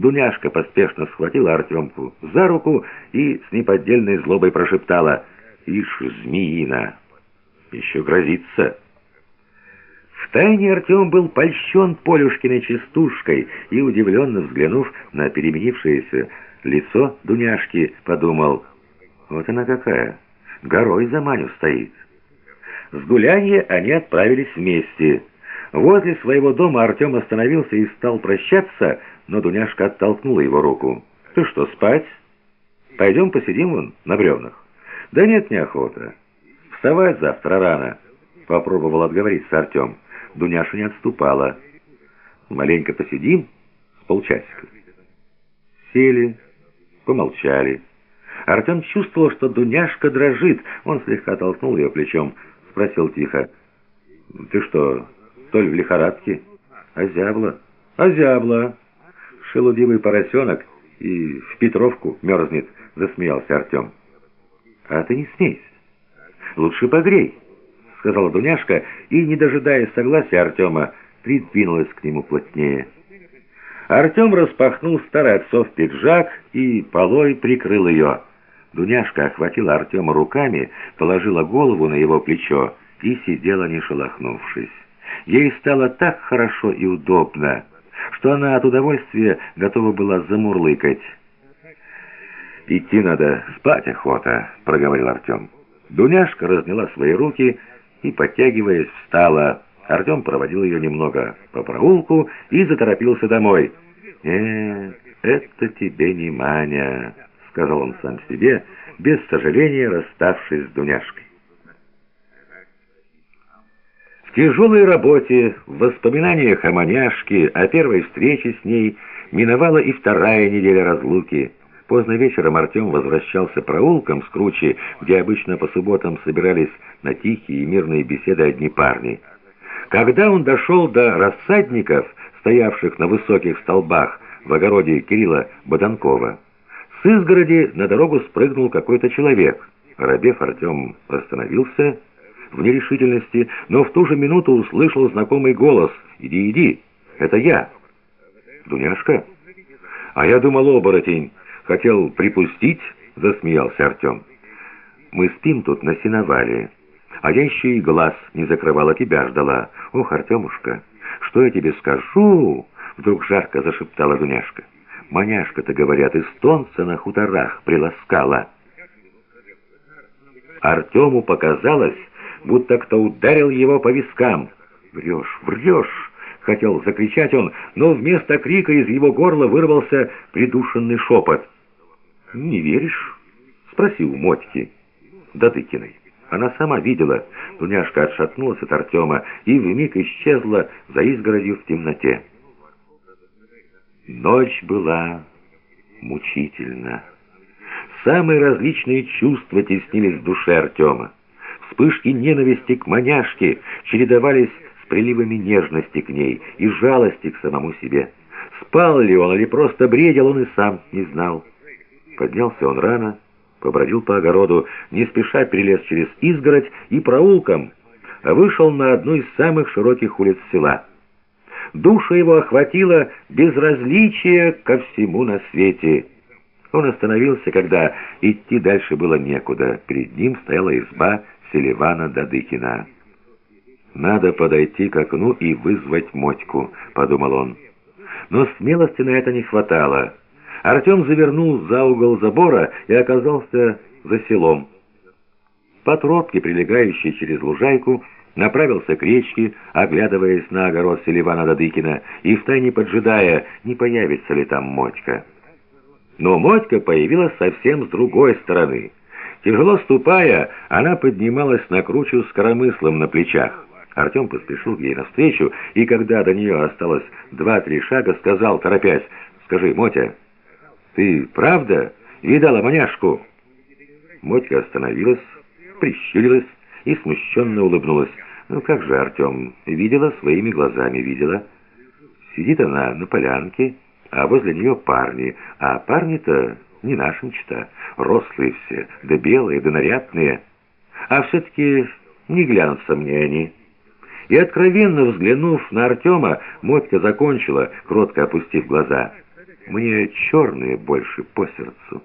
Дуняшка поспешно схватила Артемку за руку и с неподдельной злобой прошептала «Ишь, змеина! Еще грозится!» Втайне Артем был польщен Полюшкиной частушкой и, удивленно взглянув на переменившееся лицо Дуняшки, подумал «Вот она какая! Горой за Маню стоит!» С гулянья они отправились вместе. Возле своего дома Артем остановился и стал прощаться, но Дуняшка оттолкнула его руку. «Ты что, спать? Пойдем посидим вон на бревнах». «Да нет, неохота. Вставать завтра рано», — попробовал отговориться Артем. Дуняша не отступала. «Маленько посидим? С полчасика». Сели, помолчали. Артем чувствовал, что Дуняшка дрожит. Он слегка толкнул ее плечом, спросил тихо. «Ты что, то ли в лихорадке?» «Озябла». «Озябла». «Шелудивый поросенок и в Петровку мерзнет», — засмеялся Артем. «А ты не смейся. Лучше погрей» сказала Дуняшка, и, не дожидаясь согласия Артема, придвинулась к нему плотнее. Артем распахнул старый отцов пиджак и полой прикрыл ее. Дуняшка охватила Артема руками, положила голову на его плечо и сидела не шелохнувшись. Ей стало так хорошо и удобно, что она от удовольствия готова была замурлыкать. «Идти надо, спать охота», — проговорил Артем. Дуняшка разняла свои руки и, подтягиваясь, встала. Артем проводил ее немного по проулку и заторопился домой. «Нет, это тебе не Маня», — сказал он сам себе, без сожаления расставшись с Дуняшкой. В тяжелой работе, в воспоминаниях о маняшке, о первой встрече с ней, миновала и вторая неделя разлуки — Поздно вечером Артем возвращался проулком с кручи, где обычно по субботам собирались на тихие и мирные беседы одни парни. Когда он дошел до рассадников, стоявших на высоких столбах в огороде Кирилла Боданкова, с изгороди на дорогу спрыгнул какой-то человек. Рабев Артем остановился в нерешительности, но в ту же минуту услышал знакомый голос «Иди, иди, это я». «Дуняшка?» «А я думал, оборотень». «Хотел припустить?» — засмеялся Артем. «Мы спим тут на сеновале, а я еще и глаз не закрывала, тебя ждала. Ох, Артемушка, что я тебе скажу?» — вдруг жарко зашептала Дуняшка. «Маняшка-то, говорят, из тонца на хуторах приласкала». Артему показалось, будто кто ударил его по вискам. «Врешь, врешь!» — хотел закричать он, но вместо крика из его горла вырвался придушенный шепот — «Не веришь?» — спросил Мотьки. Дадыкиной. Она сама видела. Дуняшка отшатнулась от Артема и вмиг исчезла за изгородью в темноте. Ночь была мучительна. Самые различные чувства теснились в душе Артема. Вспышки ненависти к маняшке чередовались с приливами нежности к ней и жалости к самому себе. Спал ли он или просто бредил, он и сам не знал. Поднялся он рано, побродил по огороду, не спеша перелез через изгородь и проулком, а вышел на одну из самых широких улиц села. Душа его охватила безразличие ко всему на свете. Он остановился, когда идти дальше было некуда. Перед ним стояла изба Селивана Дадыкина. «Надо подойти к окну и вызвать Мотьку», — подумал он. Но смелости на это не хватало. Артем завернул за угол забора и оказался за селом. По тропке, прилегающей через лужайку, направился к речке, оглядываясь на огород Селивана Дадыкина и втайне поджидая, не появится ли там Мотька. Но Мотька появилась совсем с другой стороны. Тяжело ступая, она поднималась на кручу с коромыслом на плечах. Артем поспешил ей навстречу, и когда до нее осталось два-три шага, сказал, торопясь, «Скажи, Мотя, «Ты правда видала маняшку?» Мотька остановилась, прищурилась и смущенно улыбнулась. «Ну как же, Артем, видела своими глазами, видела. Сидит она на полянке, а возле нее парни, а парни-то не наши мечта, рослые все, да белые, да нарядные. А все-таки не глянутся мне они». И откровенно взглянув на Артема, Мотька закончила, кротко опустив глаза – Мне черные больше по сердцу».